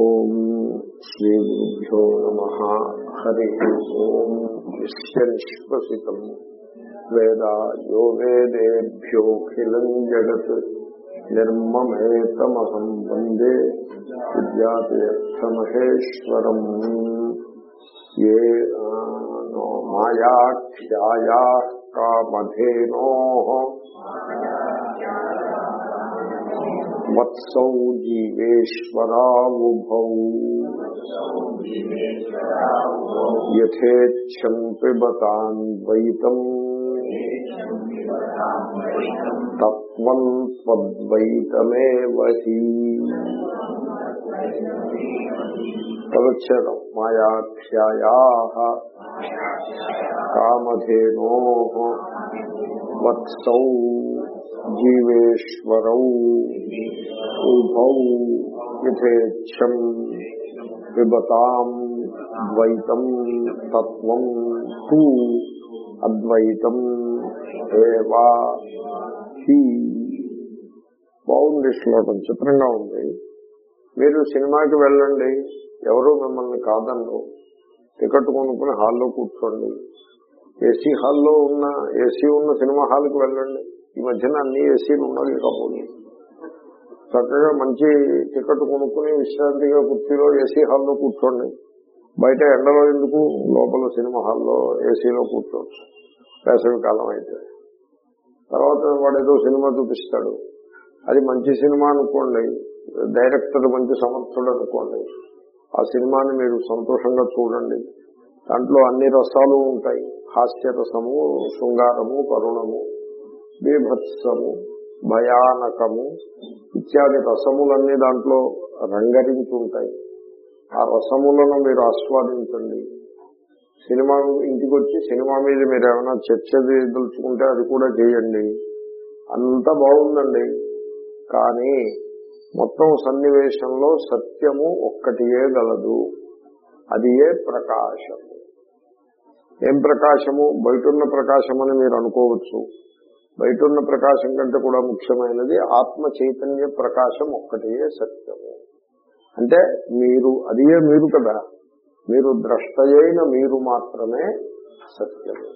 ఓం శ్రీ గురుభ్యో నమ. హరి ఓం యస్య నిష్పసితం వేద యో వేదేభ్యోఖిలం జగత్ నిర్మమేతమహం వందే విద్యాతీర్థమహేశ్వరం. ఏ మాయాఖ్యాయా కామధేనో మత్సౌ జీవేశ్వరావుభౌ యథేచ్ఛం పిబతాన్ తత్వం త్వద్వైతమేవ హి మాయాఖ్యాయా కామధేనో వత్సౌ జీవేశ్వరౌ ఉభౌ యథేచ్ఛం పిబతాం ద్వైతం తత్వం తూ అద్వైతం ఏవా హి. బాగుంది శ్లోకం చిత్రంగా ఉంది. మీరు సినిమాకి వెళ్ళండి ఎవరు మిమ్మల్ని కాదన్ను టికెట్ కొనుక్కుని హాల్లో కూర్చోండి. ఏసీ హాల్లో ఉన్న ఏసీ ఉన్న సినిమా హాల్కి వెళ్ళండి. ఈ మధ్యన అన్ని ఏసీలు ఉన్నది కాకపోతే చక్కగా మంచి టికెట్ కొనుక్కుని విశ్రాంతిగా కుర్చీలో ఏసీ హాల్లో కూర్చోండి. బయట ఎండలో ఎందుకు? లోపల సినిమా హాల్లో ఏసీలో కూర్చోవచ్చు. వేసవి కాలం అయితే. తర్వాత వాడు ఏదో సినిమా చూపిస్తాడు. అది మంచి సినిమా అనుకోండి. డైరెక్టర్ మంచి సమర్థుడు అనుకోండి. ఆ సినిమాని మీరు సంతోషంగా చూడండి. దాంట్లో అన్ని రసాలు ఉంటాయి. హాస్య రసము శృంగారము కరుణము. బీభత్సము భయానకము ఇత్యాది రసములన్నీ దాంట్లో రంగరించుంటాయి. ఆ రసములను మీరు ఆస్వాదించండి. సినిమా ఇంటికి వచ్చి సినిమా మీద మీరు ఏమైనా చర్చ చేయదలుచుకుంటే అది కూడా చేయండి. అంత బాగుందండి. కానీ మొత్తం సన్నివేశంలో సత్యము ఒక్కటియే గలదు. అది ఏ ప్రకాశము? ఏం ప్రకాశము? బయటున్న ప్రకాశం అని మీరు అనుకోవచ్చు. బయట ఉన్న ప్రకాశం కంటే కూడా ముఖ్యమైనది ఆత్మ చైతన్య ప్రకాశం ఒక్కటే సత్యము. అంటే మీరు అదియే మీరు కదా. మీరు ద్రష్టయైన మీరు మాత్రమే సత్యము.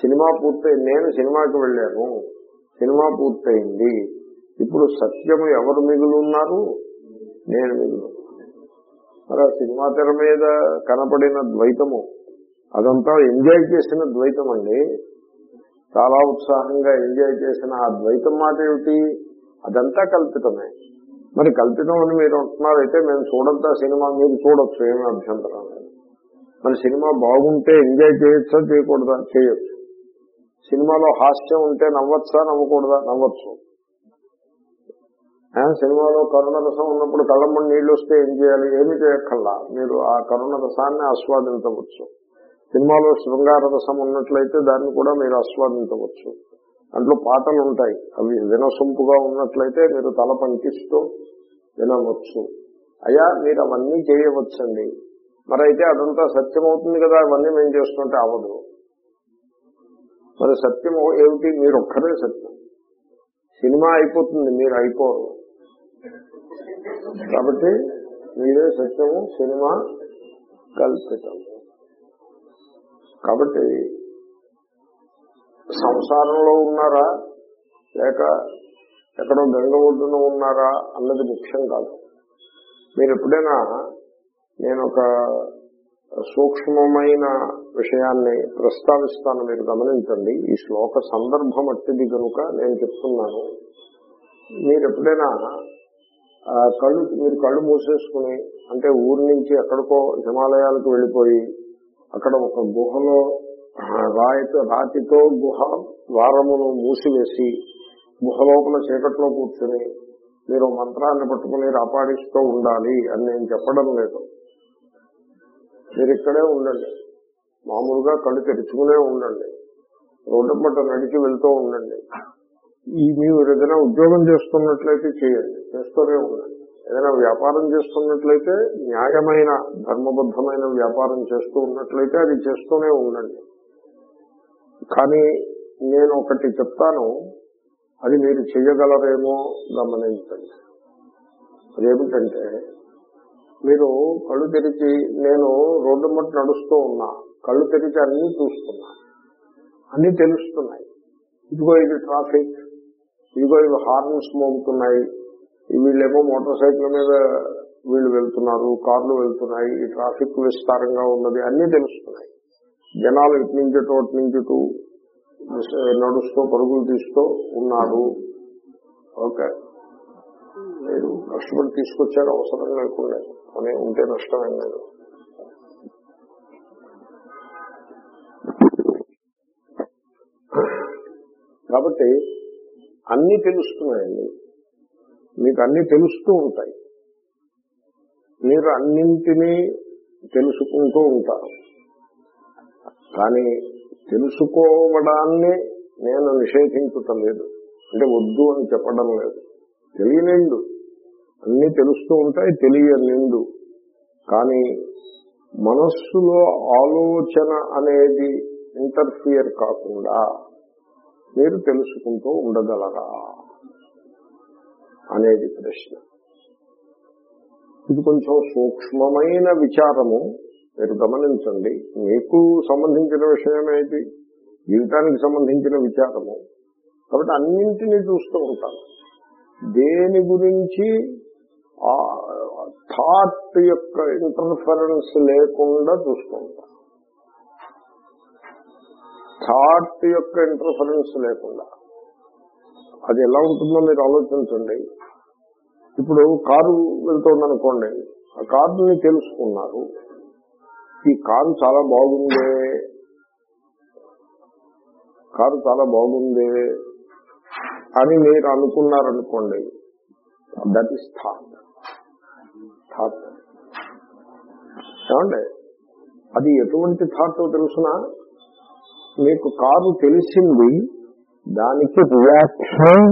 సినిమా పూర్తయింది నేను సినిమాకి వెళ్ళాను. సినిమా పూర్తయింది. ఇప్పుడు సత్యము ఎవరు మిగులున్నారు? నేను మిగులు మరి ఆ సినిమా తెర మీద కనపడిన ద్వైతము అదంతా ఎంజాయ్ చేసిన ద్వైతం అండి చాలా ఉత్సాహంగా ఎంజాయ్ చేసిన ఆ ద్వైతం మాట ఏమిటి? అదంతా కల్పితమే. మరి కల్పితం అని మీరు అంటున్నారైతే మేము చూడంతా సినిమా? మీరు చూడొచ్చు ఏమి అభ్యంతరం లేదు. మరి సినిమా బాగుంటే ఎంజాయ్ చేయొచ్చా? చేయకూడదా? చేయొచ్చు. సినిమాలో హాస్యం ఉంటే నవ్వచ్చా? నవ్వకూడదా? నవ్వచ్చు. సినిమాలో కరుణ రసం ఉన్నప్పుడు కళ్ళమ్మ నీళ్ళు వస్తే ఏం చేయాలి? ఏమి చేయక్కల్లా మీరు ఆ కరుణ రసాన్ని ఆస్వాదించవచ్చు. సినిమాలో శృంగార రసం ఉన్నట్లయితే దాన్ని కూడా మీరు ఆస్వాదించవచ్చు. దాంట్లో పాటలు ఉంటాయి. అవి వినసొంపుగా ఉన్నట్లయితే మీరు తల పంకిస్తూ వినవచ్చు. అయ్యా మీరు అవన్నీ చేయవచ్చండి. మరి అయితే అదంతా సత్యం అవుతుంది కదా అవన్నీ మేము చేస్తుంటే అవదు. మరి సత్యం ఏమిటి? మీరు ఒక్కరే సత్యం. సినిమా అయిపోతుంది మీరు అయిపోరు. కాబట్టి మీరే సత్యము సినిమా కల్పితము. కాబట్టి సంసారంలో ఉన్నారా? లేక ఎక్కడో గంగ ఒడ్డున ఉన్నారా అన్నది ముఖ్యం కాదు. మీరు ఎప్పుడైనా నేను ఒక సూక్ష్మమైన విషయాన్ని ప్రస్తావిస్తాను మీరు గమనించండి. ఈ శ్లోక సందర్భం అట్టిది కనుక నేను చెప్తున్నాను. మీరు ఎప్పుడైనా కళ్ళు మీరు కళ్ళు మూసేసుకుని అంటే ఊరి నుంచి ఎక్కడికో హిమాలయాలకు వెళ్ళిపోయి అక్కడ ఒక గుహలో రాయితో రాతితో గుహ ద్వారమును మూసివేసి గుహ లోపల చీకట్లో కూర్చుని మీరు మంత్రాన్ని పట్టుకుని రాపాడిస్తూ ఉండాలి అని నేను చెప్పడం లేదు. మీరు ఇక్కడే ఉండండి. మామూలుగా కళ్ళు తెరుచుకునే ఉండండి. రోడ్డు పట్ట నడిచి వెళ్తూ ఉండండి. ఈ మీరు ఏదైనా ఉద్యోగం చేస్తున్నట్లయితే చేయండి. చేస్తూనే ఉండండి. ఏదైనా వ్యాపారం చేస్తున్నట్లయితే న్యాయమైన ధర్మబద్ధమైన వ్యాపారం చేస్తూ ఉన్నట్లయితే అది చేస్తూనే ఉండండి. కానీ నేను ఒకటి చెప్తాను అది మీరు చేయగలరేమో గమనించండి. అదేమిటంటే మీరు కళ్ళు తెరిచి నేను రోడ్డు మట్టి నడుస్తూ ఉన్నా కళ్ళు తెరిచి అన్ని చూస్తున్నా. అన్ని తెలుస్తున్నాయి. ఇదిగో ఇది ట్రాఫిక్ ఇదిగో ఇవి హార్న్స్ మోగుతున్నాయి. వీళ్ళేమో మోటార్ సైకిల్ మీద వీళ్ళు వెళ్తున్నారు కార్లు వెళ్తున్నాయి ఈ ట్రాఫిక్ విస్తారంగా ఉన్నది అన్ని తెలుస్తున్నాయి. జనాలు ఇటు నుంచి అటు నుంచి ఇటు నడుస్తూ పరుగులు తీస్తూ ఉన్నారు. ఓకే. మీరు కష్టపడి తీసుకొచ్చారు అవసరం లేకుండా అని ఉంటే నష్టమే లేదు. కాబట్టి అన్ని తెలుస్తున్నాయండి. మీకు అన్ని తెలుస్తూ ఉంటాయి. మీరు అన్నింటినీ తెలుసుకుంటూ ఉంటారు. కానీ తెలుసుకోవడాన్ని నేను నిషేధించటం లేదు అంటే వద్దు అని చెప్పడం లేదు. తెలియనిండు. అన్ని తెలుస్తూ ఉంటాయి తెలియనిండు. కానీ మనస్సులో ఆలోచన అనేది ఇంటర్ఫియర్ కాకుండా మీరు తెలుసుకుంటూ ఉండగలరా? అనేది ప్రశ్న. ఇది కొంచెం సూక్ష్మమైన విచారము. మీరు గమనించండి. మీకు సంబంధించిన విషయమేది జీవితానికి సంబంధించిన విచారము. కాబట్టి అన్నింటినీ చూస్తూ ఉంటాను. దేని గురించి ఆ థాట్ యొక్క ఇంటర్ఫరెన్స్ లేకుండా చూస్తూ ఉంటాను. థాట్ యొక్క ఇంటర్ఫరెన్స్ లేకుండా. అది ఎలా ఉంటుందో మీరు ఆలోచించండి. ఇప్పుడు కారు వెళ్తుందనుకోండి ఆ కారుని తెలుసుకున్నారు. ఈ కారు చాలా బాగుందే. కారు చాలా బాగుందే అని మీరు అనుకున్నారనుకోండి దట్ ఈస్ థాట్ థాట్ ఏమండి? అది ఎటువంటి థాట్ తెలుసునా? మీకు కారు తెలిసింది దానికి reaction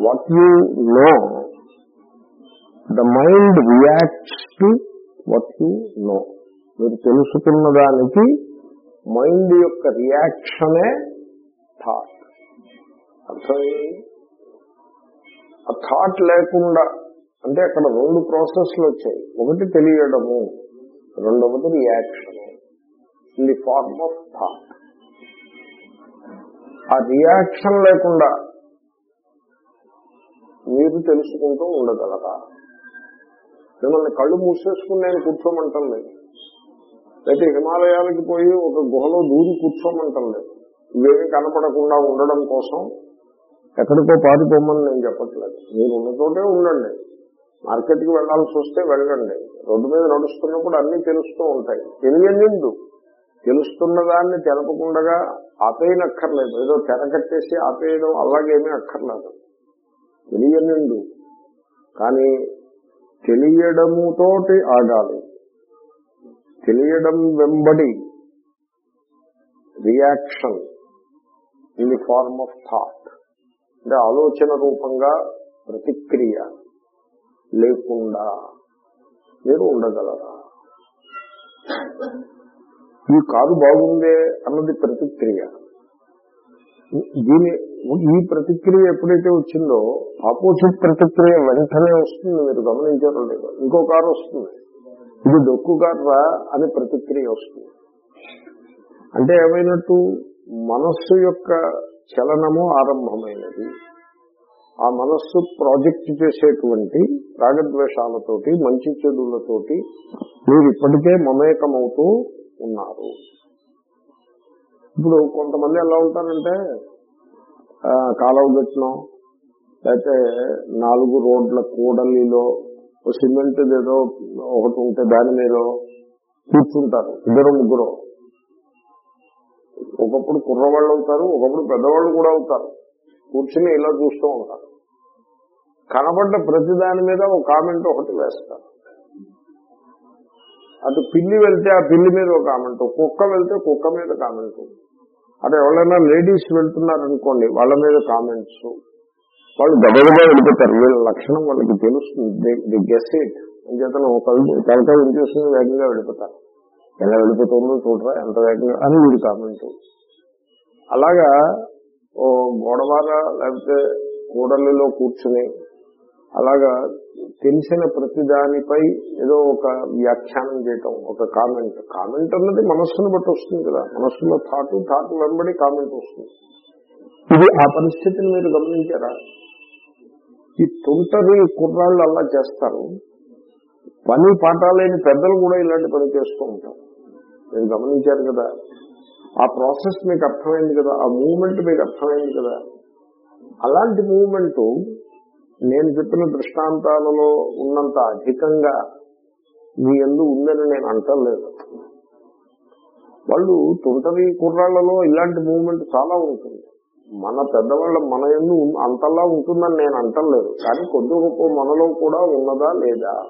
what you know the mind reacts to what you know మీరు తెలుసుకున్న దానికి మైండ్ యొక్క రియాక్షనే థాట్ అర్థమైంది? ఆ థాట్ లేకుండా అంటే అక్కడ రెండు ప్రాసెస్లు వచ్చాయి. ఒకటి తెలియడము రెండవది reaction in the form of thought ఆ రియాక్షన్ లేకుండా ఇది తెలుసుకుంటూ ఉండగలరా మిమ్మల్ని కళ్ళు మూసేసుకుని నేను కూర్చోమంటం లేదు. అయితే హిమాలయాలకి పోయి ఒక గుహలో దూరి కూర్చోమంటం లేదు. ఇవేమీ కనపడకుండా ఉండడం కోసం ఎక్కడికో పారిపోమని నేను చెప్పట్లేదు. మీరు ఉన్న చోటే ఉండండి. మార్కెట్కి వెళ్ళాల్సి వస్తే వెళ్ళండి. రోడ్డు మీద నడుస్తున్నప్పుడు అన్ని తెలుస్తూ ఉంటాయి. తెలియనిండు తెలుస్తున్న దాన్ని తెలపకుండా ఆపేయనక్కర్లేదు. ఏదో తెరకట్టేసి ఆపేయడం అలాగేమీ అక్కర్లేదు. తెలియనిండు కానీ తెలియడముతోటి ఆగాలి. తెలియడం వెంబడి reaction in the form of thought అంటే ఆలోచన రూపంగా ప్రతిక్రియ లేకుండా మీరు ఉండగలరా? ఈ కారు బాగుందే అన్నది ప్రతిక్రియ. దీని ఈ ప్రతిక్రియ ఎప్పుడైతే వచ్చిందో ఆపోజిట్ ప్రతిక్రియ వెంటనే వస్తుంది మీరు గమనించారో లేదో. ఇంకో కారు వస్తుంది. ఇది డొక్కు కార్రా అని ప్రతిక్రియ వస్తుంది. అంటే ఏమైనట్టు మనస్సు యొక్క చలనము ఆరంభమైనది. ఆ మనస్సు ప్రాజెక్ట్ చేసేటువంటి రాగద్వేషాలతోటి మంచి చెడులతోటి మీరు ఇప్పటికే మమేకమవుతూ ఉన్నారు. ఇప్పుడు కొంతమంది ఎలా ఉంటారంటే ఆ, కాలువ గట్టినో లేకపోతే నాలుగు రోడ్ల కూడలిలో సిమెంట్ ఏదో ఒకటి ఉంటే దాని మీద కూర్చుంటారు ఇద్దరు ముగ్గురు. ఒకప్పుడు కుర్రవాళ్ళు అవుతారు ఒకప్పుడు పెద్దవాళ్ళు కూడా అవుతారు. కూర్చుని ఇలా చూస్తూ ఉంటారు. కనబడ్డ ప్రతి దాని మీద ఒక కామెంట్ ఒకటి వేస్తారు. అటు పిల్లి వెళ్తే ఆ పిల్లి మీద ఒక కామెంట్ కుక్క వెళ్తే కుక్క మీద కామెంట్ అటు ఎవరైనా లేడీస్ వెళ్తున్నారనుకోండి వాళ్ళ మీద కామెంట్స్. వాళ్ళు గబగబా వెళ్ళిపోతారు. వీళ్ళ లక్షణం వాళ్ళకి తెలుస్తుంది. గెస్ ఇట్ అంచేతను తలకాయ ఇంచేసుకుని వేగంగా వెళ్ళిపోతారు. ఎలా వెళ్ళిపోతుందో చూడరా ఎంత వేగంగా అని వీడి కామెంట్ అలాగా ఓ గోడవార లేకపోతే కూడలిలో కూర్చుని అలాగా తెలిసిన ప్రతిదానిపై ఏదో ఒక వ్యాఖ్యానం చేయటం ఒక కామెంట్ కామెంట్ అన్నది మనస్సును బట్టి వస్తుంది కదా. మనస్సులో థాటు థాటు వెంబడి కామెంట్ వస్తుంది. ఇది ఆ పరిస్థితిని మీరు గమనించారా? ఈ తుంటరి కుర్రాళ్ళు అలా చేస్తారు. పని పాఠాలేని పెద్దలు కూడా ఇలాంటి పని చేస్తూ ఉంటారు. మీరు గమనించారు కదా. ఆ ప్రాసెస్ మీకు అర్థమైంది కదా. ఆ మూమెంట్ మీకు అర్థమైంది కదా. అలాంటి మూమెంట్ నేను చెప్పిన దృష్టాంతాలలో ఉన్నంత అధికంగా మీ ఎందు ఉందని నేను అంటలేదు. వాళ్ళు తుంటరి కుర్రాళ్ళలో ఇలాంటి మూమెంట్ చాలా ఉంటుంది. మన పెద్దవాళ్ళ మన ఎందు అంతలా ఉంటుందని నేను అంటలేదు. కానీ కొద్ది గొప్ప మనలో కూడా ఉన్నదా లేదా?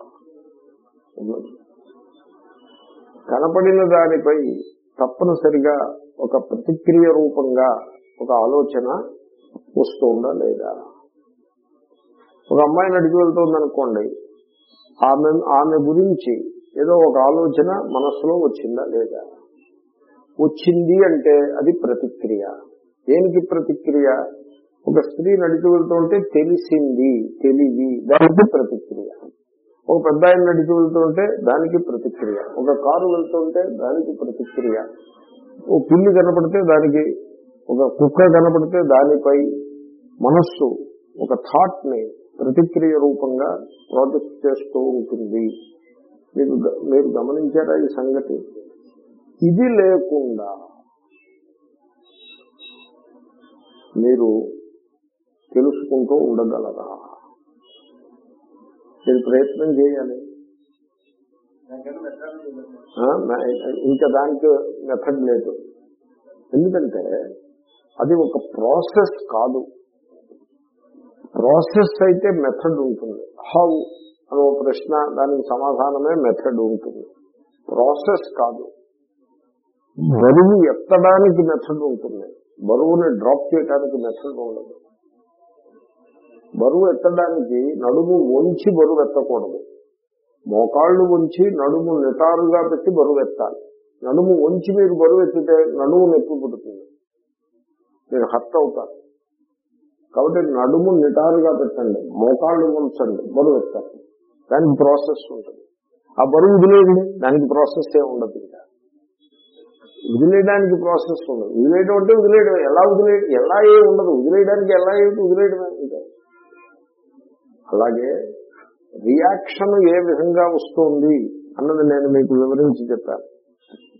ఉన్నది. కనపడిన దానిపై తప్పనిసరిగా ఒక ప్రతిక్రియ రూపంగా ఒక ఆలోచన వస్తుందా లేదా? ఒక అమ్మాయిని అడిగి వెళ్తుంది అనుకోండి ఆమె ఆమె గురించి ఏదో ఒక ఆలోచన మనస్సులో వచ్చిందా లేదా? వచ్చింది అంటే అది ప్రతిక్రియ. దేనికి ప్రతిక్రియ? ఒక స్త్రీ నడిచి వెళ్తుంటే తెలిసింది తెలివి దానికి ప్రతిక్రియ. ఒక పెద్ద ఆయన నడిచి వెళ్తుంటే దానికి ప్రతిక్రియ. ఒక కారు వెళ్తుంటే దానికి ప్రతిక్రియ. ఓ పిల్లి కనపడితే దానికి ఒక కుక్క కనపడితే దానిపై మనస్సు ఒక థాట్ని ప్రతిక్రియ రూపంగా ప్రాజెక్ట్ చేస్తూ ఉంటుంది. మీరు గ- మీరు గమనించారా ఈ సంగతి? ఇది లేకుండా మీరు తెలుసుకుంటూ ఉండగలరా? మీరు ప్రయత్నం చేయాలి. ఇంకా దానికి మెథడ్ లేదు. ఎందుకంటే అది ఒక ప్రాసెస్ కాదు. ప్రాసెస్ అయితే మెథడ్ ఉంటుంది. హౌ అని ఒక ప్రశ్న దానికి సమాధానమే మెథడ్ ఉంటుంది. ప్రాసెస్ కాదు. బరువు ఎత్తడానికి మెథడ్ ఉంటుంది. బరువుని డ్రాప్ చేయడానికి మెథడ్ ఉండదు. బరువు ఎత్తడానికి నడుము వంచి బరువు ఎత్తకూడదు. మోకాళ్ళు వంచి నడుము నిటారుగా పెట్టి బరువు ఎత్తాలి. నడుము వంచి మీరు బరువు ఎత్తితే నడుము నొప్పి పుడుతుంది. మీరు హర్ట్ అవుతారు. కాబట్టి నడుము నిటారుగా పెట్టండి మోకాళ్ళు ఉంచండి బరువు ఎత్తాలి దానికి ప్రాసెస్ ఉంటుంది. ఆ బరువు వదిలేయండి దానికి ప్రాసెస్ ఏ ఉండదు ఇంకా. వదిలేయడానికి ప్రాసెస్ ఉండదు. వదిలేయడం అంటే వదిలేయడం ఎలా వదిలే ఎలా ఏ ఉండదు. వదిలేయడానికి ఎలా ఏమిటి వదిలేయడమే ఇంకా. అలాగే రియాక్షన్ ఏ విధంగా వస్తుంది అన్నది నేను మీకు వివరించి చెప్పాను.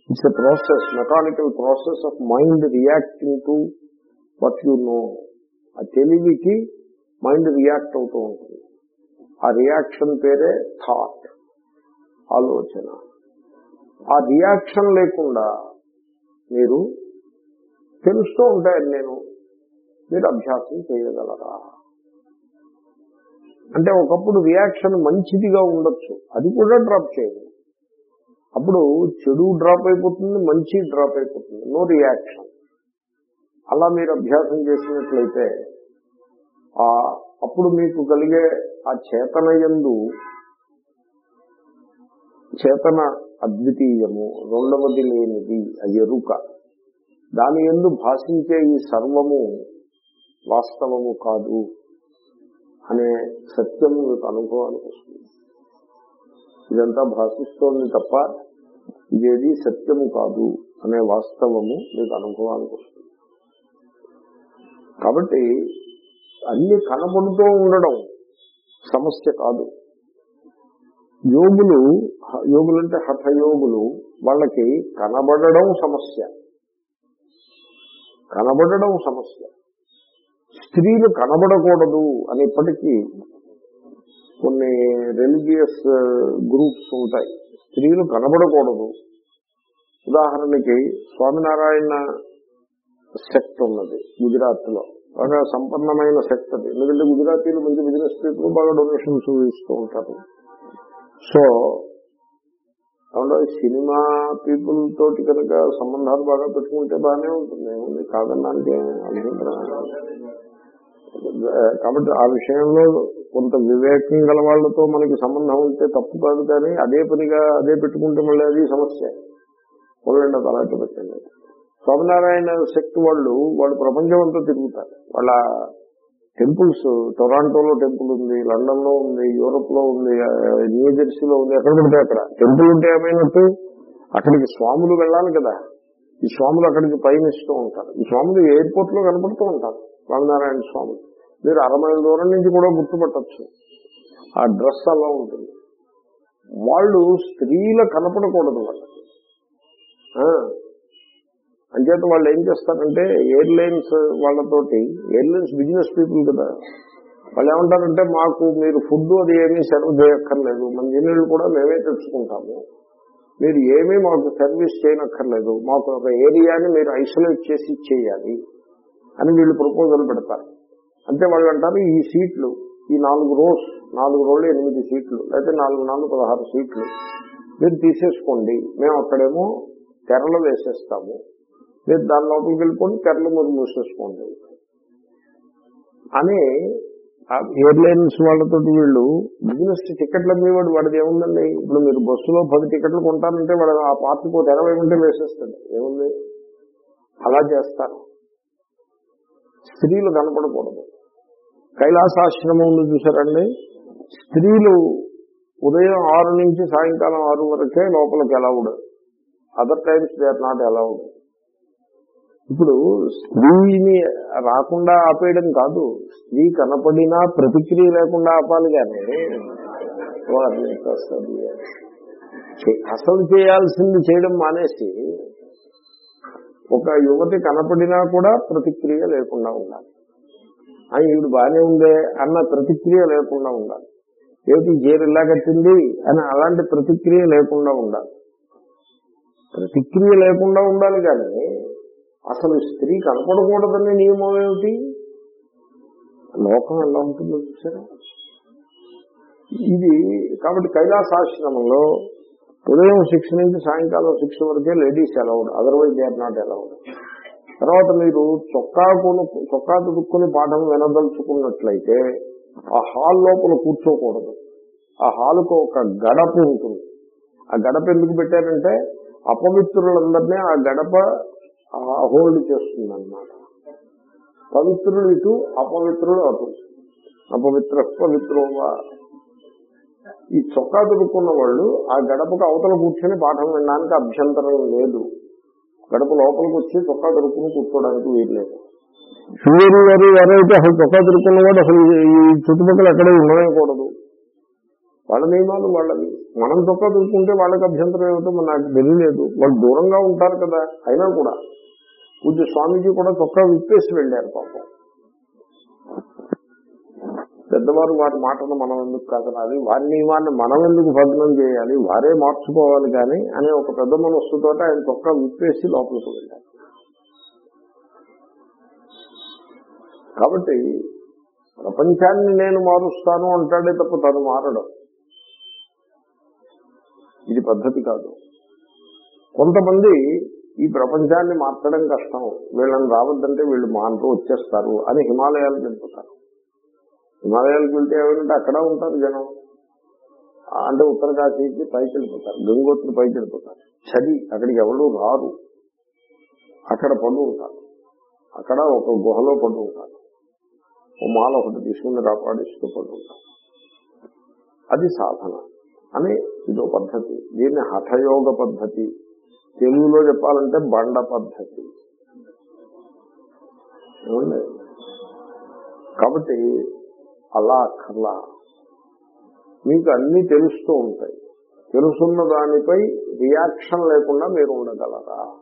It's a process mechanical process of mind reacting to what you know ఆ తెలివికి మైండ్ రియాక్ట్ అవుతూ ఉంటుంది. ఆ రియాక్షన్ పేరే థాట్ ఆలోచన. ఆ రియాక్షన్ లేకుండా మీరు తెలుస్తూ ఉంటాయని నేను మీరు అభ్యాసం చేయగలరా? అంటే ఒకప్పుడు రియాక్షన్ మంచిదిగా ఉండొచ్చు అది కూడా డ్రాప్ చేయండి అప్పుడు చెడు డ్రాప్ అయిపోతుంది మంచి డ్రాప్ అయిపోతుంది. నో రియాక్షన్ అలా మీరు అభ్యాసం చేసినట్లయితే ఆ అప్పుడు మీకు కలిగే ఆ చేతన యందు చేతన అద్వితీయము రెండవది లేనిది ఎరుక. దాని ఎందు భాషించే ఈ సర్వము వాస్తవము కాదు అనే సత్యం మీకు అనుభవానికి వస్తుంది. ఇదంతా భాషిస్తోంది తప్ప ఇదేది సత్యము కాదు అనే వాస్తవము మీకు అనుభవానికి వస్తుంది. కాబట్టి అన్ని కనబడుతూ ఉండడం సమస్య కాదు. యోగులు హ- యోగులంటే హఠయోగులు వాళ్ళకి కనబడడం సమస్య. కనబడడం సమస్య. స్త్రీలు కనబడకూడదు అని ఇప్పటికీ కొన్ని రిలీజియస్ గ్రూప్స్ ఉంటాయి. స్త్రీలు కనబడకూడదు. ఉదాహరణకి స్వామినారాయణ సెక్ట్ ఉన్నది గుజరాత్లో బాగా సంపన్నమైన సెక్ట్ అది. ఎందుకంటే గుజరాతీలు మంచి బిజినెస్ పీపుల్ బాగా డొనేషన్స్ ఇస్తూ ఉంటారు. సో కాబట్టి సినిమా పీపుల్ తోటి కనుక సంబంధాలు బాగా పెట్టుకుంటే బాగానే ఉంటుంది. ఏముంది? కాదన్నానికి కాబట్టి ఆ విషయంలో కొంత వివేకం గల వాళ్ళతో మనకి సంబంధం ఉంటే తప్పు కాదు కానీ అదే పనిగా అదే పెట్టుకుంటే మళ్ళీ అది సమస్య. మొదలండి అది అలాంటి పెట్టండి స్వామినారాయణ శక్తి వాళ్ళు వాళ్ళు ప్రపంచం అంతా తిరుగుతారు. వాళ్ళ టెంపుల్స్ టొరాంటోలో టెంపుల్ ఉంది లండన్లో ఉంది యూరోప్లో ఉంది న్యూ జెర్సీలో ఉంది ఎక్కడ పడితే అక్కడ. టెంపుల్ ఉంటే ఏమైనట్టు? అక్కడికి స్వాములు వెళ్ళాలి కదా. ఈ స్వాములు అక్కడికి పయనిస్తూ ఉంటారు. ఈ స్వాములు ఎయిర్పోర్ట్లో కనపడుతూ ఉంటారు స్వామినారాయణ స్వాములు మీరు అరమైల దూరం నుంచి కూడా గుర్తుపట్టచ్చు. ఆ డ్రెస్ అలా ఉంటుంది. వాళ్ళు స్త్రీల కనపడకూడదు వాళ్ళకి. అంచేత వాళ్ళు ఏం చేస్తారంటే ఎయిర్లైన్స్ వాళ్ళతోటి ఎయిర్లైన్స్ బిజినెస్ పీపుల్ కదా. వాళ్ళు ఏమంటారంటే మాకు మీరు ఫుడ్ అది ఏమీ సర్వ్ చేయక్కర్లేదు. మంచినీళ్ళు కూడా మేమే తెచ్చుకుంటాము. మీరు ఏమీ మాకు సర్వీస్ చేయనక్కర్లేదు. మాకు ఒక ఏరియాని మీరు ఐసోలేట్ చేసి ఇచ్చేయాలి అని వీళ్ళు ప్రపోజల్ పెడతారు. అంటే వాళ్ళు అంటారు ఈ సీట్లు ఈ నాలుగు రోస్ నాలుగు రోజులు ఎనిమిది సీట్లు లేకపోతే నాలుగు నాలుగు పదహారు సీట్లు మీరు తీసేసుకోండి. మేము అక్కడేమో తెరలు వేసేస్తాము. మీరు దాని లోపలికి వెళ్ళిపోండి తెరలు మీరు మూసేసుకోండి. అని ఎయిర్లైన్స్ వాళ్ళతో వీళ్ళు బిజినెస్ టికెట్లు అమ్మేవాడు వాడిది ఏముందండి? ఇప్పుడు మీరు బస్సులో పది టికెట్లు కొంటారంటే వాడు ఆ పార్టీకి ఒక ఉంటే వేయమంటే వేసేస్తాడు. ఏముంది? అలా చేస్తారు. స్త్రీలు కనపడకూడదు. కైలాసాశ్రమం చూసారండి? స్త్రీలు ఉదయం ఆరు నుంచి సాయంకాలం ఆరు వరకే లోపలికి allowed other times they are not allowed ఇప్పుడు స్త్రీని రాకుండా ఆపేయడం కాదు స్త్రీ కనపడినా ప్రతిక్రియ లేకుండా ఆపాలి కానీ అసలు చేయాల్సింది చేయడం మానేసి ఒక యువతి కనపడినా కూడా ప్రతిక్రియ లేకుండా ఉండాలి. ఆ ఈవిడు బాగానే ఉందే అన్న ప్రతిక్రియ లేకుండా ఉండాలి. ఏమిటి జేరిలా కట్టింది అని అలాంటి ప్రతిక్రియ లేకుండా ఉండాలి. ప్రతిక్రియ లేకుండా ఉండాలి కానీ అసలు స్త్రీ కనపడకూడదనే నియమం ఏమిటి? లోకం ఎలా ఉంటుందో చూసారా ఇది కాబట్టి కైలాసాశ్రమంలో ఉదయం సిక్స్ నుంచి సాయంకాలం సిక్స్ వరకే ladies allowed otherwise they are not allowed తర్వాత మీరు చొక్కా కొను చొక్కా దుక్కుని పాఠం వినదలుచుకున్నట్లయితే ఆ హాల్ లోపల కూర్చోకూడదు. ఆ హాల్కు ఒక గడప ఉంటుంది. ఆ గడప ఎందుకు పెట్టారంటే అపవిత్రులందరినీ ఆ గడప హోల్డ్ చేస్తుంది అనమాట పవిత్రులు ఇటు అపవిత్రులు అటు. అపవిత్ర పవిత్రోవా ఈ చొక్కా దొరుకున్న వాళ్ళు ఆ గడపకు అవతల కూర్చొని పాఠం వినడానికి అభ్యంతరం లేదు. గడప లోపలికి వచ్చి చొక్కా దొరుకుని కూర్చోడానికి వీలు లేదు. సూర్యుడు గారు ఎవరైతే అసలు చొక్కా దొరుకున్న వాడు అసలు ఈ చుట్టుపక్కల ఎక్కడ ఉండకూడదు వాళ్ళ నియమాలు వాళ్ళవి. మనం చొక్కా దొరుకుంటే వాళ్ళకి అభ్యంతరం ఏమిటో నాకు తెలియలేదు. వాళ్ళు దూరంగా ఉంటారు కదా. అయినా కూడా పూజ స్వామీజీ కూడా చొక్కా విప్పేసి వెళ్ళారు పాపం. పెద్దవారు వారి మాటను మనం ఎందుకు కాదనాలి? వారిని వారిని మనం ఎందుకు భగ్నం చేయాలి? వారే మార్చుకోవాలి కానీ అనే ఒక పెద్ద మనస్సుతో ఆయన చొక్కా విప్పేసి లోపలికి వెళ్ళారు. కాబట్టి ప్రపంచాన్ని నేను మారుస్తాను అంటాడే తప్ప తను మారడం. ఇది పద్ధతి కాదు. కొంతమంది ఈ ప్రపంచాన్ని మార్చడం కష్టం. వీళ్ళని రావద్దంటే వీళ్ళు మానుతూ వచ్చేస్తారు అని హిమాలయాలకు వెళ్ళిపోతారు హిమాలయాలకు వెళ్తే ఏమంటే అక్కడ ఉంటారు జనం. అంటే ఉత్తరకాశీకి పైకి వెళ్ళిపోతారు. గంగోత్రి పైకి వెళ్ళిపోతారు. చలి అక్కడికి ఎవరు రారు. అక్కడ పడు ఉంటారు. అక్కడ ఒక గుహలో పడు ఉంటారు. ఓ మాల ఒకటి తీసుకుని రాపాడిస్తూ పడు ఉంటారు. అది సాధన. అని ఇదో పద్ధతి. దీన్ని హఠయోగ పద్ధతి తెలుగులో చెప్పాలంటే బండ పద్ధతి. ఏమండి? కాబట్టి అలా అక్కర్లా మీకు అన్ని తెలుస్తూ ఉంటాయి. తెలుసున్న దానిపై రియాక్షన్ లేకుండా మీరు ఉండగలరా?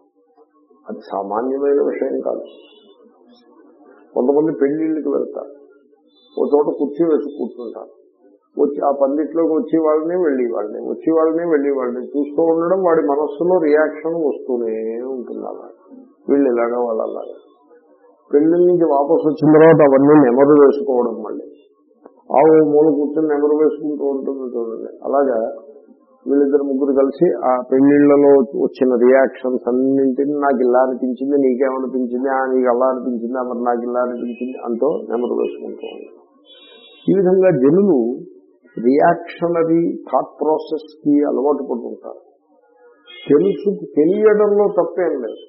అది సామాన్యమైన విషయం కాదు. కొంతమంది పెళ్ళిళ్ళకి వెళ్తారు. ఒక చోట కుర్చీ వేసి కూర్చుంటారు. వచ్చి ఆ పందిట్లోకి వచ్చి వాళ్ళని వెళ్ళి వాళ్ళని వచ్చి వాళ్ళని వెళ్ళి వాళ్ళని చూస్తూ ఉండడం వాడి మనస్సులో రియాక్షన్ వస్తూనే ఉంటుంది అలా. వీళ్ళు ఇలాగా వాళ్ళు అలాగా పెళ్ళి నుంచి వాపసు వచ్చిన తర్వాత అవన్నీ నెమరు వేసుకోవడం మళ్ళీ. ఆవు మూల కూర్చొని నెమరు వేసుకుంటూ ఉంటుంది చూడండి. అలాగా వీళ్ళిద్దరు ముగ్గురు కలిసి ఆ పెళ్ళిళ్ళలో వచ్చిన రియాక్షన్స్ అన్నింటినీ నాకు ఇలా అనిపించింది నీకేమనిపించింది ఆ నీకు అలా అనిపించింది మరి నాకు ఇలా అనిపించింది అంటూ నెమరు వేసుకుంటూ ఉంటాం ఈ విధంగా జనులు రియాక్షనరీ థాట్ ప్రాసెస్కి అలవాటు పడుతుంటారు. తెలుసు తెలియడంలో తప్పేం లేదు.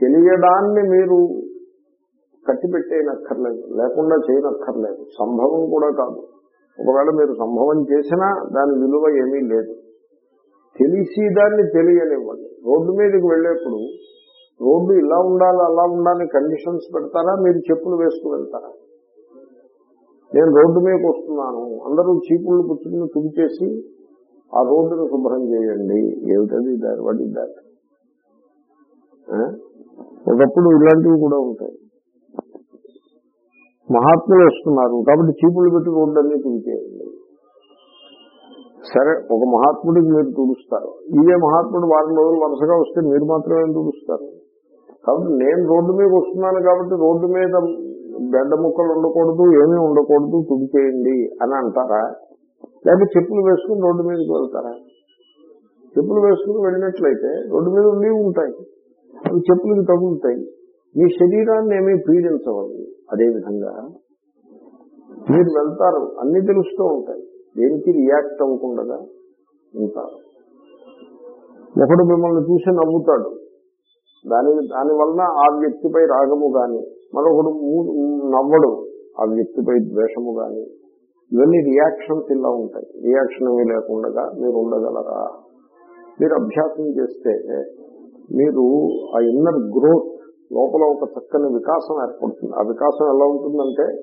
తెలియడాన్ని మీరు కట్టి పెట్టేయనక్కర్లేదు లేకుండా చేయనక్కర్లేదు. సంభవం కూడా కాదు. ఒకవేళ మీరు సంభవం చేసినా దాని విలువ ఏమీ లేదు. తెలిసి దాన్ని తెలియనివ్వండి. రోడ్డు మీదకి వెళ్ళేప్పుడు రోడ్డు ఇలా ఉండాలి అలా ఉండాలని కండిషన్స్ పెడతారా మీరు చెప్పులు వేసుకుని వెళ్తారా? నేను రోడ్డు మీదకి వస్తున్నాను. అందరూ చీపుళ్ళు పుచ్చుకుని తుడిచేసి ఆ రోడ్డును శుభ్రం చేయండి. ఏమిటది? దాని వాటి దాట్ ఒకప్పుడు ఇలాంటివి కూడా ఉంటాయి. మహాత్ములు వస్తున్నారు. కాబట్టి చీపులు పెట్టి రోడ్డు అన్ని తుడిచేయండి. సరే ఒక మహాత్ముడికి మీరు తుడుస్తారు. ఇదే మహాత్ముడు వారం రోజులు వరుసగా వస్తే మీరు మాత్రమే తుడుస్తారు. కాబట్టి నేను రోడ్డు మీద వస్తున్నాను కాబట్టి రోడ్డు మీద బెడ్డ ముక్కలు ఉండకూడదు ఏమీ ఉండకూడదు తుడిచేయండి అని అంటారా? లేకపోతే చెప్పులు వేసుకుని రోడ్డు మీదకి వెళ్తారా? చెప్పులు వేసుకుని వెళ్ళినట్లయితే రోడ్డు మీద ఉండి ఉంటాయి. అవి చెప్పులకి తగులుతాయి. మీ శరీరాన్ని ఏమీ పీడించవద్దు. అదేవిధంగా మీరు వెళ్తారు అన్ని తెలుస్తూ ఉంటాయి. దేనికి రియాక్ట్ అవ్వకుండా ఉంటారు. ఒకడు మిమ్మల్ని చూసి నవ్వుతాడు. దాని దానివల్ల ఆ వ్యక్తిపై రాగము కానీ మరొకడు ఊ- నవ్వడు. ఆ వ్యక్తిపై ద్వేషము కానీ ఇవన్నీ రియాక్షన్స్ ఇలా ఉంటాయి. రియాక్షన్ ఏమీ లేకుండా మీరు ఉండగలరా? మీరు అభ్యాసం చేస్తే మీరు ఆ ఇన్నర్ గ్రోత్ లోపల ఒక చక్కని వికాసం ఏర్పడుతుంది. ఆ వికాసం ఎలా ఉంటుందంటే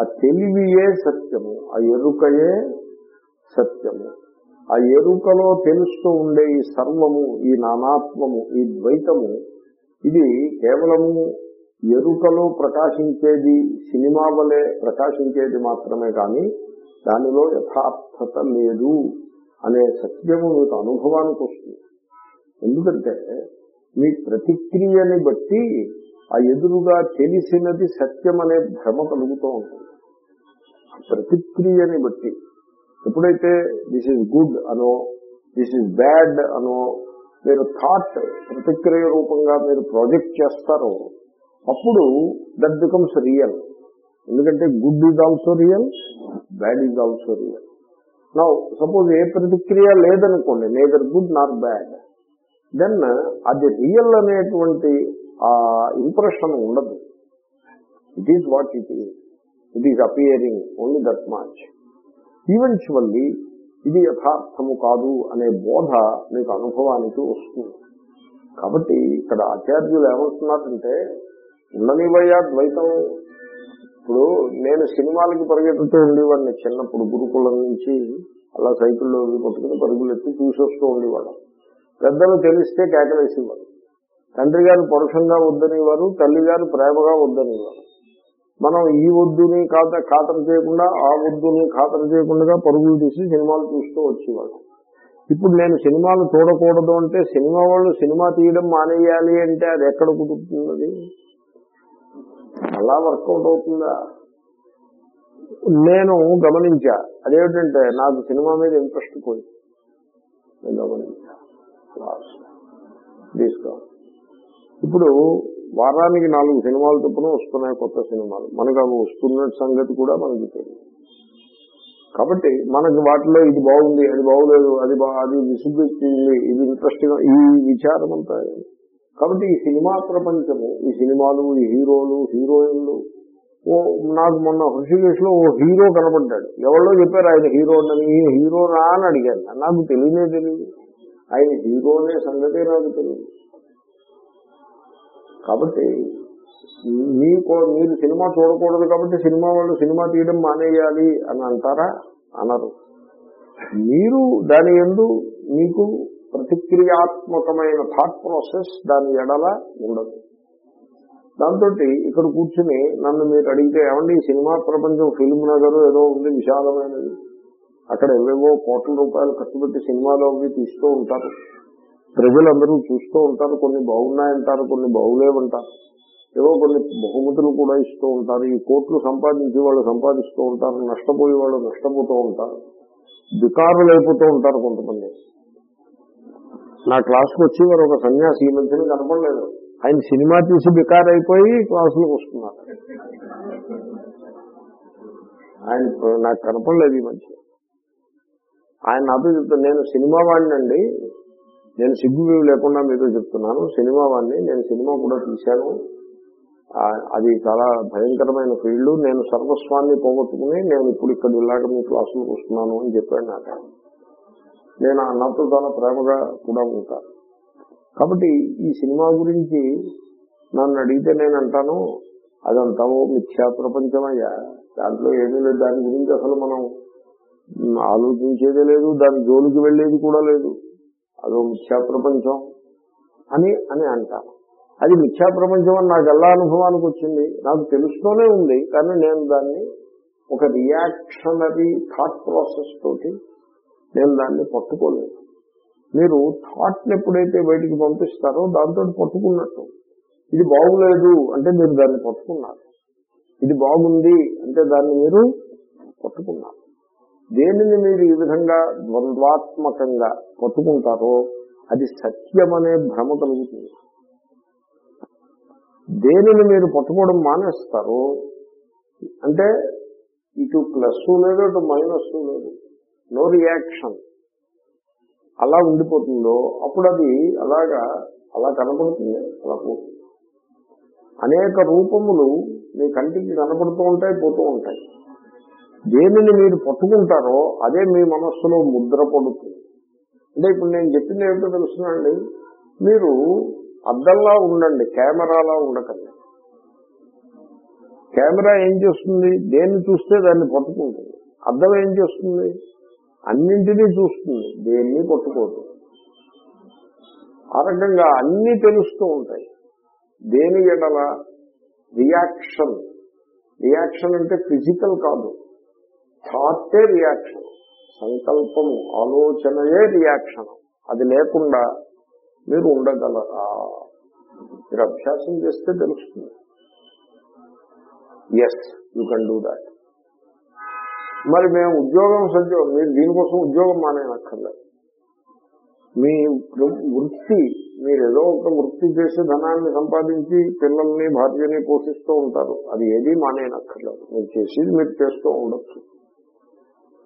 ఆ తెలివియే సత్యము ఆ ఎరుకయే సత్యము. ఆ ఎరుకలో తెలుస్తూ ఉండే ఈ సర్వము ఈ నానాత్మము ఈ ద్వైతము ఇది కేవలము ఎరుకలో ప్రకాశించేది సినిమా వలె ప్రకాశించేది మాత్రమే కానీ దానిలో యథార్థత లేదు అనే సత్యము మీకు అనుభవానికి వస్తుంది. ఎందుకంటే మీ ప్రతిక్రియని బట్టి ఆ ఎదురుగా తెలిసినది సత్యం అనే భ్రమ కలుగుతూ ఉంటుంది. ఆ ప్రతిక్రియని బట్టి. ఎప్పుడైతే దిస్ ఇస్ గుడ్ అనో దిస్ ఇస్ బ్యాడ్ అనో మీరు థాట్ ప్రతిక్రియ రూపంగా మీరు ప్రాజెక్ట్ చేస్తారో అప్పుడు దట్ బికమ్స్ రియల్ ఎందుకంటే good is also real bad is also real నా సపోజ్ ఏ ప్రతిక్రియ లేదనుకోండి neither good not bad then అది రియల్ అనేటువంటి ఆ ఇంప్రెషన్ ఉండదు. It is what it is it is appearing only that much eventually ఇది యథార్థము కాదు అనే బోధ మీకు అనుభవానికి వస్తుంది. కాబట్టి ఇక్కడ ఆచార్యులు ఏమంటున్నారంటే ఉండనివయ్యా ద్వైతం. ఇప్పుడు నేను సినిమాలకి పరిగెత్తుతూ ఉండేవాడిని చిన్నప్పుడు గురుకులం నుంచి అలా సైకిల్లో పట్టుకుని పరుగులు ఎత్తి చూసి వస్తూ ఉండేవాళ్ళం పెద్దలు తెలిస్తే కేకలేసేవారు. తండ్రి గారు పరుషంగా వద్దనేవారు తల్లి గారు ప్రేమగా వద్దనేవారు. మనం ఈ వద్దుని ఖాత ఖాతరు చేయకుండా ఆ వద్దుని ఖాతరు చేయకుండా పరుగులు తీసి సినిమాలు చూస్తూ వచ్చేవాడు. ఇప్పుడు నేను సినిమాలు చూడకూడదు అంటే సినిమా వాళ్ళు సినిమా తీయడం మానేయాలి అంటే అది ఎక్కడ కుదురుతున్నది అలా వర్కౌట్ అవుతుందా? నేను గమనించా. అదేమిటంటే నాకు సినిమా మీద ఇంట్రెస్ట్ పోయింది. నేను గమనించా. తీసుకో. ఇప్పుడు వారానికి నాలుగు సినిమాలు తప్పున వస్తున్నాయి కొత్త సినిమాలు. మనకు అవి వస్తున్న సంగతి కూడా మనకి తెలియదు. కాబట్టి మనకి వాటిలో ఇది బాగుంది అది బాగులేదు అది అది విశుద్ధి ఇది ఇంట్రెస్టింగ్ ఈ విచారం అంతా కాబట్టి ఈ సినిమా ప్రపంచము ఈ సినిమాలు ఈ హీరోలు హీరోయిన్లు ఓ నాకు మొన్న హృషికేశ్లో ఓ హీరో కనపడ్డాడు. ఎవరో చెప్పారు ఆయన హీరో అని. ఈ హీరో రా అని అడిగాను నాకు తెలియనే తెలియదు. ఆయన హీరో అనే సంగతే నాకు తెలియదు. కాబట్టి మీకు మీరు సినిమా చూడకూడదు కాబట్టి సినిమా వాళ్ళు సినిమా తీయడం మానేయాలి అని అంటారా? అనరు. మీరు దాని ఎందు మీకు ప్రతిక్రియాత్మకమైన థాట్ ప్రాసెస్ దాని ఎడల ఉండదు. దాంతో ఇక్కడ కూర్చుని నన్ను మీరు అడిగితే ఏమండి సినిమా ప్రపంచం ఫిల్మ్ నగరు ఏదో ఉంది విశాలమైనది. అక్కడ ఏవేవో కోట్ల రూపాయలు ఖర్చు పెట్టి సినిమాలో అవి తీస్తూ ఉంటారు. ప్రజలందరూ చూస్తూ ఉంటారు. కొన్ని బాగున్నాయంటారు కొన్ని బాగులేవంటారు. ఏవో కొన్ని బహుమతులు కూడా ఇస్తూ ఉంటారు. ఈ కోట్లు సంపాదించి వాళ్ళు సంపాదిస్తూ ఉంటారు. నష్టపోయే వాళ్ళు నష్టపోతూ ఉంటారు. వికారులు అయిపోతూ ఉంటారు కొంతమంది. నా క్లాస్కి వచ్చి వారు ఒక సన్యాసి ఈ మధ్యన కనపడలేదు. ఆయన సినిమా తీసి బికార్ అయిపోయి క్లాసులకు వస్తున్నారు. ఆయన నాకు కనపడలేదు ఈ మధ్య. ఆయన నాతో చెప్తాను నేను సినిమా వాడినండి. నేను సిగ్గు లేకుండా మీతో చెప్తున్నాను. సినిమా వాడిని. నేను సినిమా కూడా తీశాను. అది చాలా భయంకరమైన ఫీల్డ్. నేను సర్వస్వాన్ని పోగొట్టుకుని నేను ఇప్పుడు ఇక్కడ ఇలాగ మీ క్లాసులకు వస్తున్నాను అని చెప్పాడు నాకు నేను ఆ నాతో చాలా ప్రేమగా కూడా ఉంటాను. కాబట్టి ఈ సినిమా గురించి నన్ను అడిగితే నేను అంటాను అదంతా మిథ్యా ప్రపంచమయ్యా. దాంట్లో ఏమీ లేదు. దాని గురించి అసలు మనం ఆలోచించేదే లేదు. దాని జోలికి వెళ్ళేది కూడా లేదు. అదో మిథ్యా ప్రపంచం అని అని అంటాను. అది మిథ్యా ప్రపంచం అని నాకు ఎలా అనుభవానికి వచ్చింది? నాకు తెలుస్తూనే ఉంది. కానీ నేను దాన్ని ఒక రియాక్షనరీ థాట్ ప్రాసెస్ తోటి నేను దాన్ని పట్టుకోలేదు. మీరు థాట్ని ఎప్పుడైతే బయటికి పంపిస్తారో దాంతో పట్టుకున్నట్టు. ఇది బాగులేదు అంటే మీరు దాన్ని పట్టుకున్నారు. ఇది బాగుంది అంటే దాన్ని మీరు పట్టుకున్నారు. దేనిని మీరు ఈ విధంగా ద్వంద్వాత్మకంగా పట్టుకుంటారో అది సత్యమనే భ్రమ కలుగుతుంది. దేనిని మీరు పట్టుకోవడం మానేస్తారో అంటే ఇటు ప్లస్ లేదు ఇటు మైనస్ లేదు. No reaction. అలా ఉండిపోతుందో అప్పుడు అది అలాగా అలా కనపడుతుంది అలా పోతుంది. అనేక రూపములు మీ కంటికి కనపడుతూ ఉంటాయి పోతూ ఉంటాయి. దేనిని మీరు పట్టుకుంటారో అదే మీ మనస్సులో ముద్ర పడుతుంది. అంటే ఇప్పుడు నేను చెప్పింది ఏమిటో తెలుసునండి? మీరు అద్దంలా ఉండండి కెమెరాలా ఉండకండి. కెమెరా ఏం చేస్తుంది? దేన్ని చూస్తే దాన్ని పట్టుకుంటుంది. అద్దం ఏం చేస్తుంది? అన్నింటినీ చూస్తుంది. దేన్ని పట్టుకోదు. ఆ రకంగా అన్ని తెలుస్తూ ఉంటాయి. దేని ఎడల? రియాక్షన్. రియాక్షన్ అంటే ఫిజికల్ కాదు. థాటే రియాక్షన్. సంకల్పము ఆలోచనయే రియాక్షన్. అది లేకుండా మీరు ఉండగలరా? మీరు అభ్యాసం చేస్తే తెలుస్తుంది. Yes you can do that మరి మేము ఉద్యోగం సద్యం మీరు దీనికోసం ఉద్యోగం మానేనక్కర్లేదు మీ వృత్తి మీరు ఏదో ఒక వృత్తి చేసి ధనాన్ని సంపాదించి పిల్లల్ని భార్యని పోషిస్తూ ఉంటారు. అది ఏది మానేనక్కర్లేదు మీరు చేసేది మీరు చేస్తూ ఉండొచ్చు.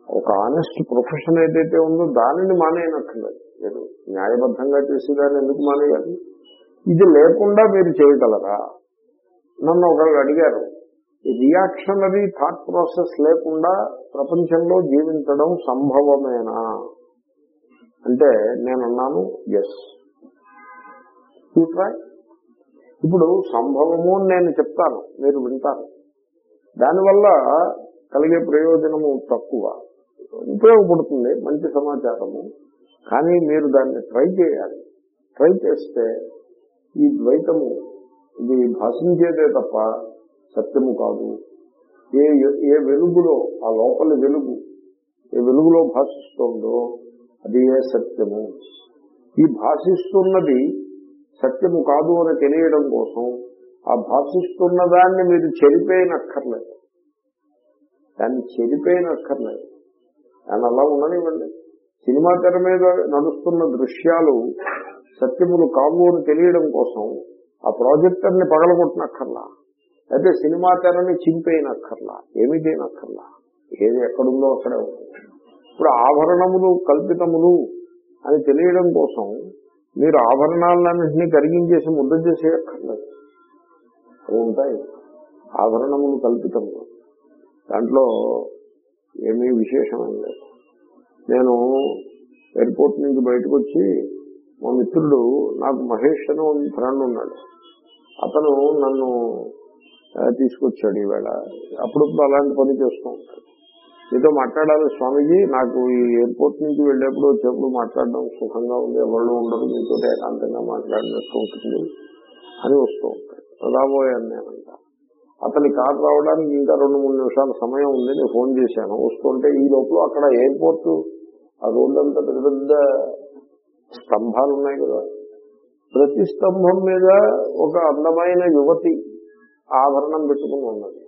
ఒక ఆనెస్ట్ ప్రొఫెషన్ ఏదైతే ఉందో దానిని మానేయనక్కర్లేదు మీరు న్యాయబద్ధంగా చేసేదాన్ని ఎందుకు మానేయాలి? ఇది లేకుండా మీరు చేయగలరా? నన్ను ఒకళ్ళు అడిగారు. రియాక్షనరీ థాట్ ప్రాసెస్ లేకుండా ప్రపంచంలో జీవించడం సంభవమేనా? అంటే నేను అన్నాను ఎస్ ట్రై ఇప్పుడు సంభవము అని నేను చెప్తాను మీరు వింటారు. దానివల్ల కలిగే ప్రయోజనము తక్కువ. ఉపయోగపడుతుంది మంచి సమాచారము. కానీ మీరు దాన్ని ట్రై చేయాలి. ట్రై చేస్తే ఈ ద్వైతము ఇది భాషించేదే తప్ప సత్యము కాదు. ఏ ఏ వెలుగులో ఆ లోపల వెలుగు ఏ వెలుగులో భాషిస్తోందో అది ఏ సత్యము. ఈ భాషిస్తున్నది సత్యము కాదు అని తెలియడం కోసం ఆ భాషిస్తున్న దాన్ని మీరు చెరిపేయనక్కర్లేదు దాన్ని చెరిపేయనక్కర్లేదు దాన్ని అలా ఉండనివ్వండి. సినిమా తెర మీద నడుస్తున్న దృశ్యాలు సత్యములు కావు అని తెలియడం కోసం ఆ ప్రాజెక్టర్ని పగలగొట్టనక్కర్లా. అయితే సినిమా తెరని చింపేయనక్కర్లా ఏమీ చేయనక్కర్లా ఏది ఎక్కడుందో అక్కడే ఇప్పుడు ఆభరణములు కల్పితములు అని తెలియడం కోసం మీరు ఆభరణాలన్నింటినీ కరిగించేసి ముద్ద చేసేయక్కర్లేదు. అవి ఉంటాయి. ఆభరణములు కల్పితములు. దాంట్లో ఏమీ విశేషమేం లేదు. నేను ఎయిర్పోర్ట్ నుంచి బయటకు వచ్చి మా మిత్రుడు నాకు మహేష్ అని ఫ్రెండ్ ఉన్నాడు. అతను నన్ను తీసుకొచ్చాడు ఈవేళ. అప్పుడప్పుడు అలాంటి పని చేస్తూ ఉంటాడు. మీతో మాట్లాడాలి స్వామీజీ. నాకు ఈ ఎయిర్పోర్ట్ నుంచి వెళ్ళేప్పుడు వచ్చేప్పుడు మాట్లాడడం సుఖంగా ఉంది. ఎవరు ఉండరు. మీతో ఏకాంతంగా మాట్లాడినట్టు ఉంటుంది అని వస్తూ ఉంటాడు. రాబోయాను నేనంట అతని కారు రావడానికి ఇంకా రెండు మూడు నిమిషాల సమయం ఉంది. నేను ఫోన్ చేశాను. వస్తుంటే ఈ లోపల అక్కడ ఎయిర్పోర్ట్ ఆ రోడ్డు అంతా పెద్ద పెద్ద స్తంభాలు ఉన్నాయి కదా. ప్రతి స్తంభం మీద ఒక అందమైన యువతి ఆభరణం పెట్టుకుని ఉన్నది.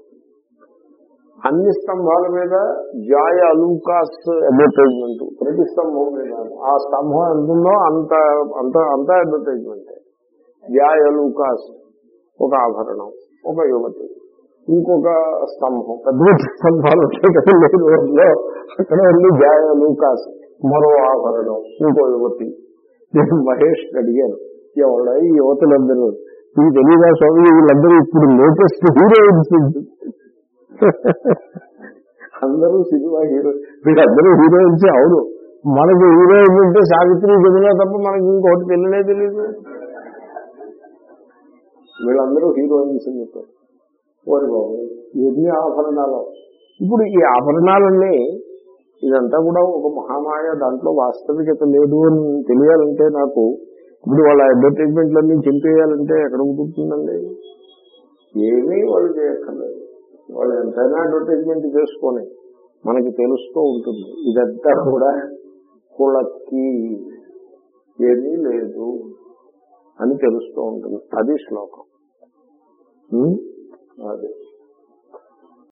అన్ని స్తంభాల మీద జాయ అలూకాస్ అడ్వర్టైజ్మెంట్ ప్రతి స్తంభం మీద. ఆ స్తంభం ఎంత ఉందో అంత అంత అంత అడ్వర్టైజ్మెంట్ జాయ అలూకాస్ ఒక ఆభరణం ఒక యువతి ఇంకొక స్తంభం. పెద్ద స్తంభాలు ఉంటాయి కదా అక్కడ వెళ్ళి జాయ అలూకాస్ మరో ఆభరణం ఇంకో యువతి. నేను మహేష్ అడిగాను ఎవడ ఈ యువతులందరూ? ఇది తెలియదా స్వామి? వీళ్ళందరూ ఇప్పుడు లేటెస్ట్ హీరోయిన్స్. అందరూ సినిమా హీరో. వీళ్ళందరూ హీరోయిన్స్ అవును. మనకి హీరోయిన్ అంటే సావిత్రి జమున తప్ప మనకి ఇంకోటి తెలియనే తెలియదు వీళ్ళందరూ హీరోయిన్స్ అని చెప్పారు. ఓరి బాబు ఎన్ని ఆభరణాలు? ఇప్పుడు ఈ ఆభరణాలన్నీ ఇదంతా కూడా ఒక మహామాయ దాంట్లో వాస్తవికత లేదు అని తెలియాలంటే నాకు ఇప్పుడు వాళ్ళ అడ్వర్టైజ్మెంట్లన్నీ చింపేయాలంటే ఎక్కడ కుదురుతుందండి? ఏమీ వాళ్ళు చేయక్కర్లేదు. వాళ్ళు ఎంతైనా అడ్వర్టైజ్మెంట్ చేసుకొని మనకి తెలుస్తూ ఉంటుంది. ఇదంతా కూడా కుళక్కి ఏమీ లేదు అని తెలుస్తూ ఉంటుంది. అది శ్లోకం? అది.